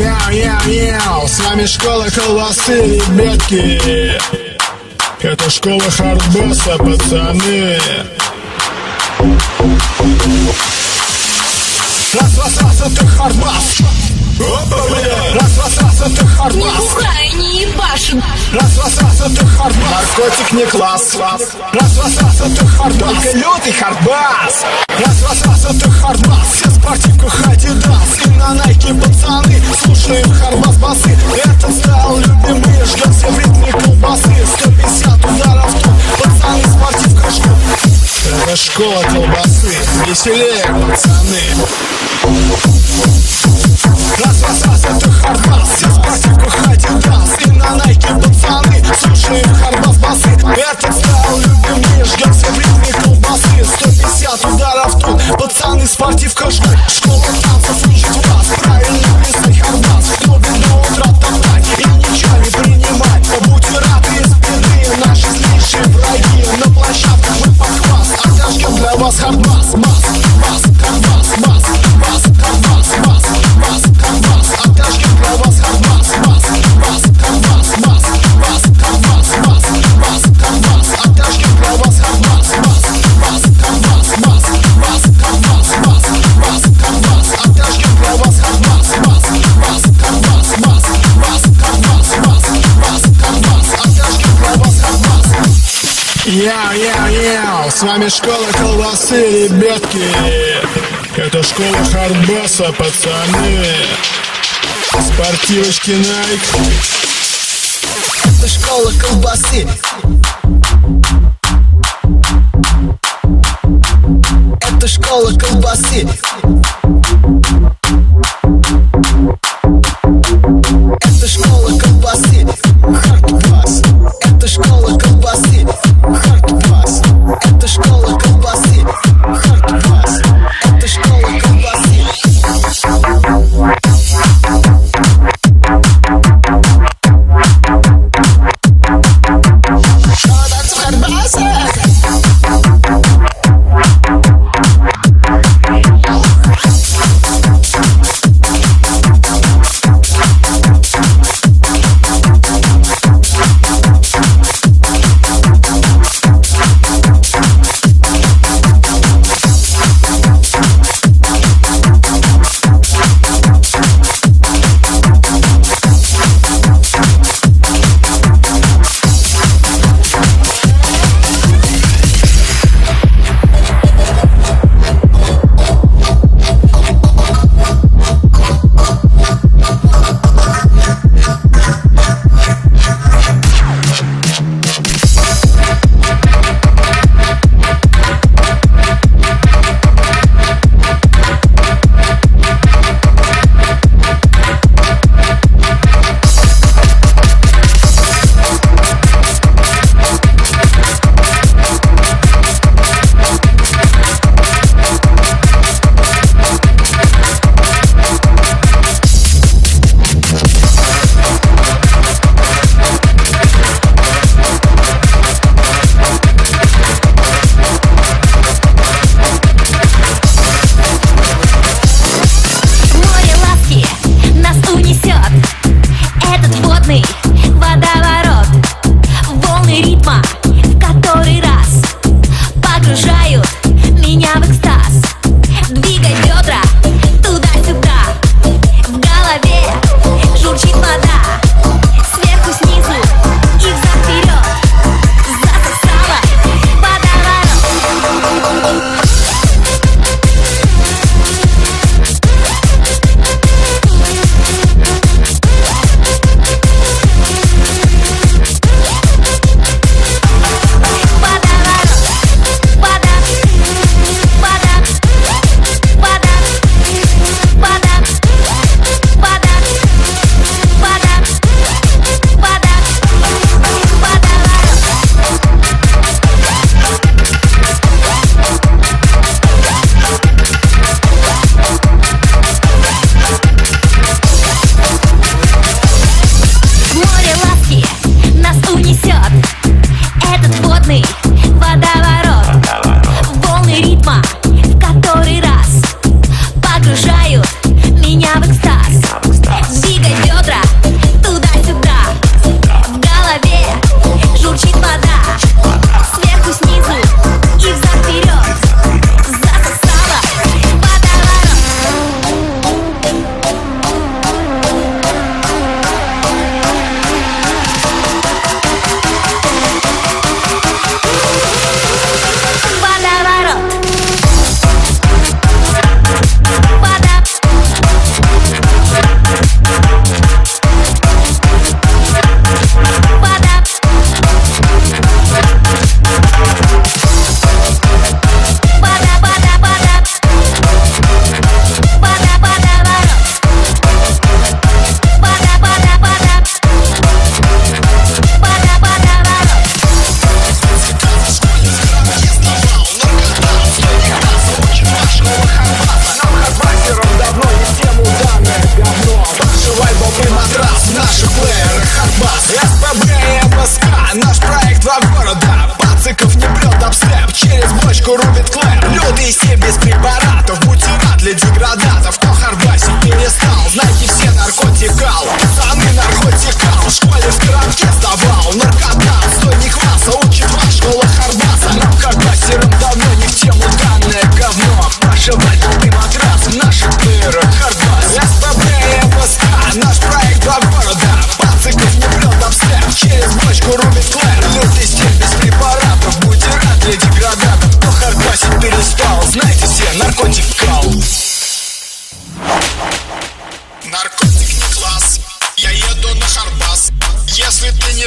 Яу-яу-яу, с вами школа колбасы, ребятки Это школа хардбасса, пацаны. Раз, раз, раз, это хардбас. Раз, раз, раз, это хардбас. Бухай, не ебашен. Раз, раз, раз, это хардбас. Наркотик не класс. Раз, раз, раз, это хардбас. Только лютый хардбас. Раз, раз, раз, это хардбас. Все в спортивках Adidas И на Nike пацаны Слушаем хардбас басы Этот style любимый Ждем все в ритме колбасы. 150 ударов тут Пацаны в спортивках ждут Это школа колбасы. Веселее, пацаны. Раз, раз, раз, это хардбас Все в спортивках Adidas И на Nike пацаны. Слушаем хардбас басы Этот style любимый Ждем все в ритме колбасы. 150 ударов тут. Пацаны в спортивках ждут Вами школа колбасы, ребятки. Это школа хардбаса, пацаны. Спортивочки Nike. Это школа колбасы. Это школа колбасы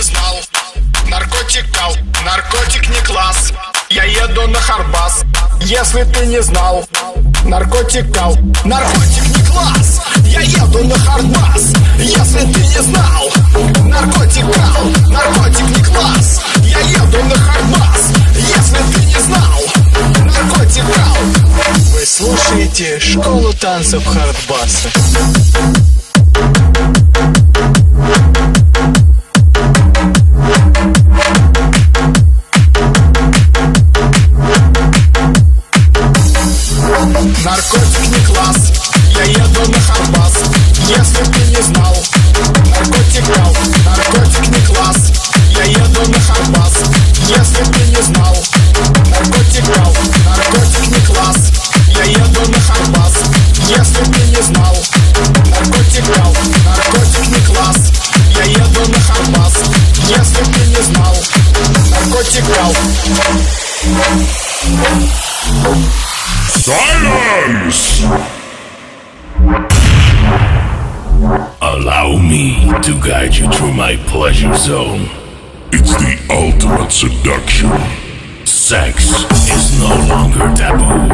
знал. Наркотик кал, наркотик не класс. Я еду на Харбас, если ты не знал. Наркотик кал, наркотик не класс. Я еду на Харбас, если ты не знал. Наркотик кал, наркотик не класс. Я еду на Харбас, если ты не знал. Наркотик кал Вы слушаете школу танцев Хардбаса. Наркотик не класс, я еду на Харбас Если ты не знал, наркотик брал Наркотик не класс, my pleasure zone. It's the ultimate seduction. Sex is no longer taboo.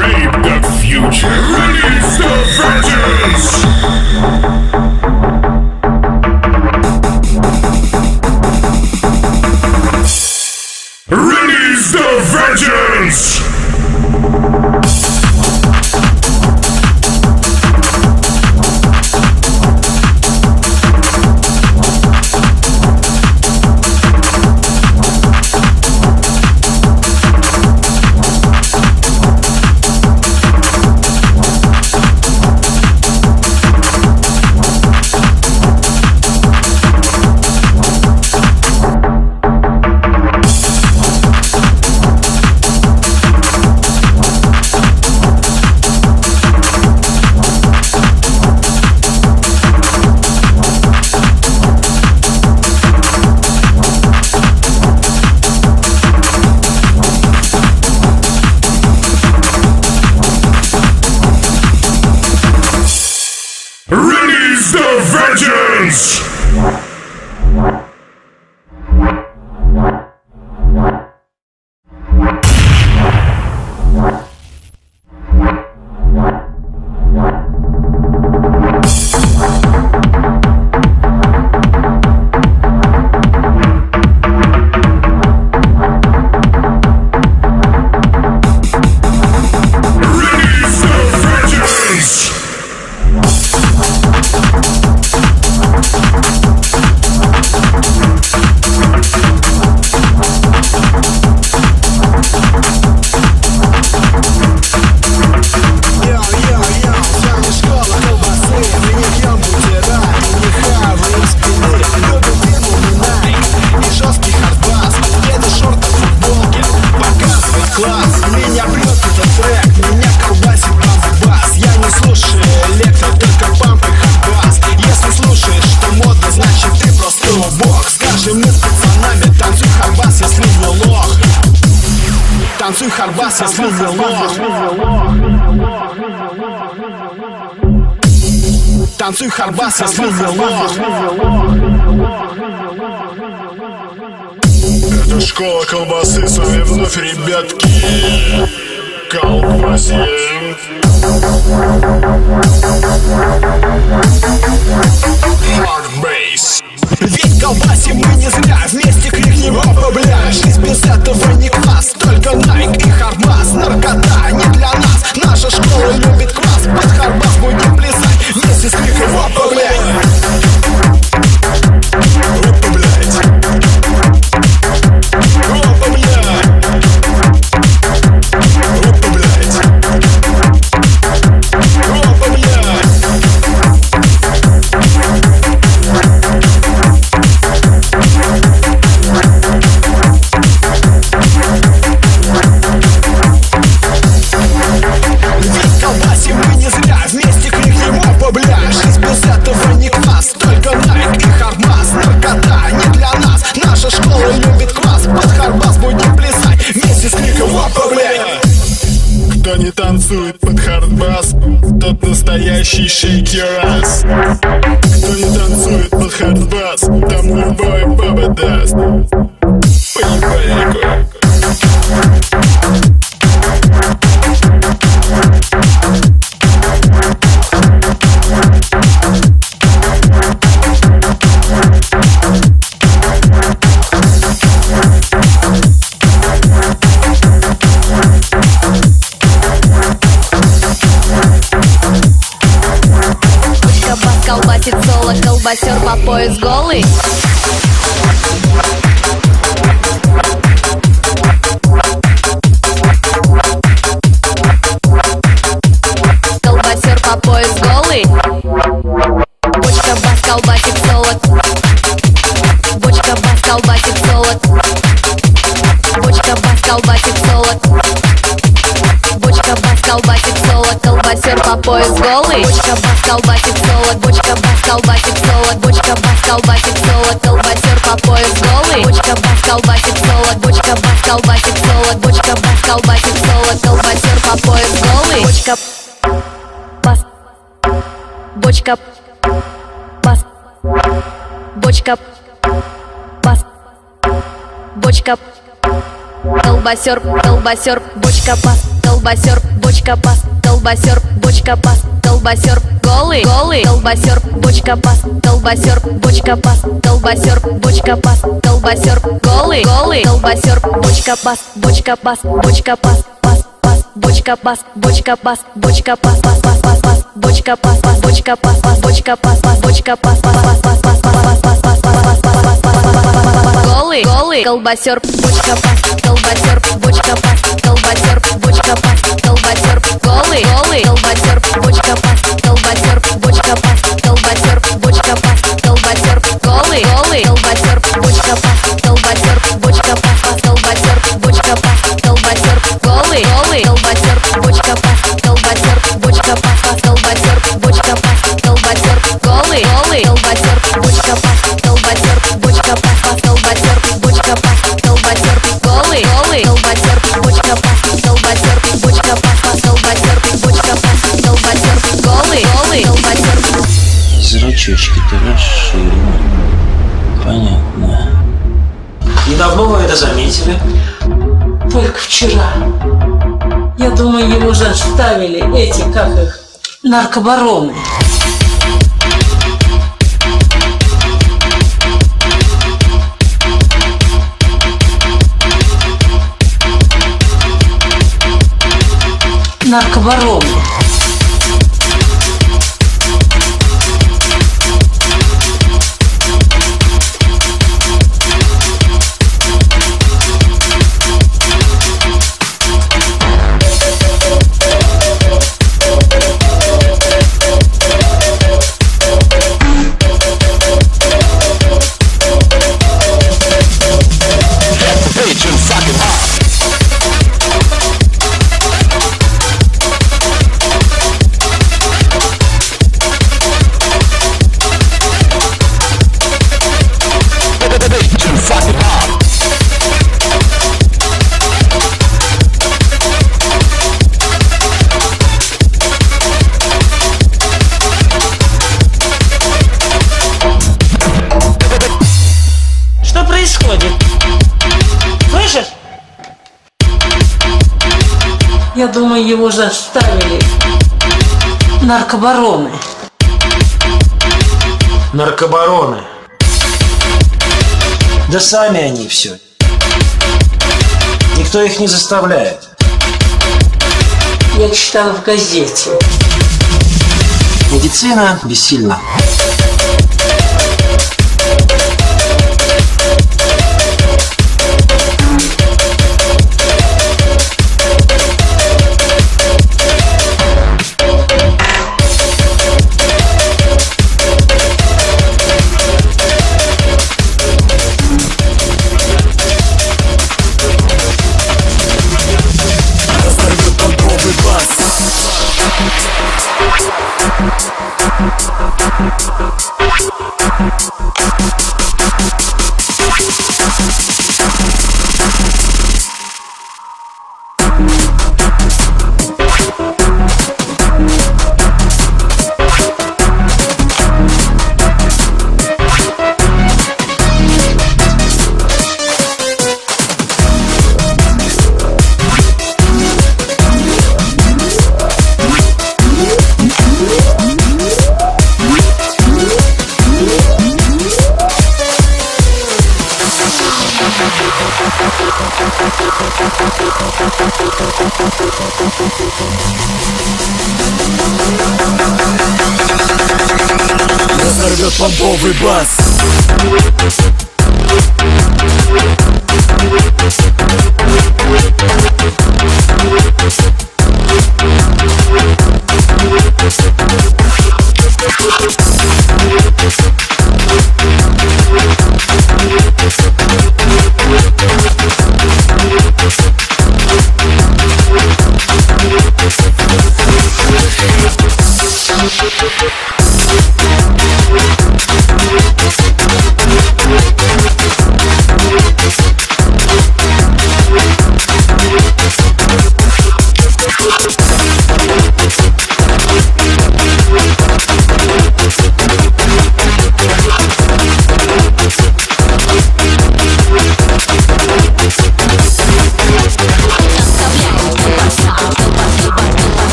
Rape the future. Release the virgins! Release the virgins! Не лох Танцуй не лох Это школа колбасы, с вами вновь ребятки. Колбасим Hard bass Ведь колбасим мы не зря Вместе крикнем опа, бля. Жизнь без этого не класс Только Найк и Харбас Наркота не для нас Наша школа любит класс Под Харбас будем плясать Вместе с криком опа, блядь баба даст Поехали, колбасер по пояс голый. Колбасик солод Бочка бас колбасик солод Колбасер по пояс голый. Бочка бас колбасик солод Бочка бас колбасик солод Бочка бас колбасик солод Колбасер по пояс голый. Бочка бас колбасик солод Бочка бас колбасик солод Бочка бас колбасик солод Колбасер по пояс голый. Бочка бас Бочка бас Бочка бас Бочка Колбасер, колбасер, бочка пас, колбасер, бочка пас, колбасер, бочка пас, колбасер, голый, голый, колбасер, бочка пас, колбасер, бочка пас, колбасер, бочка пас, колбасер, голый, голый, колбасер, бочка пас, бочка пас, бочка пас, пас, пас, бочка пас, бочка пас, бочка пас, пас, пас, пас, пас, бочка пас, пас, бочка пас, пас, бочка пас, пас, бочка пас, пас, пас, голый, голый, колбасер, бочка пас, колбасер, бочка пас, колбасер, бочка пас, колбасер, голый, голый, колбасер, давно вы это заметили? Только вчера. Я думаю, его заставили эти, как их, наркобароны. Наркобароны. Я думаю, его заставили наркобароны. Наркобароны. Да сами они все. Никто их не заставляет. Я читала в газете. Медицина бессильна. рвет помповый бас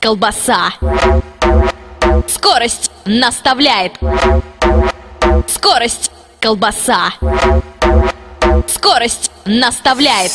колбаса. Скорость наставляет. Скорость колбаса. Скорость наставляет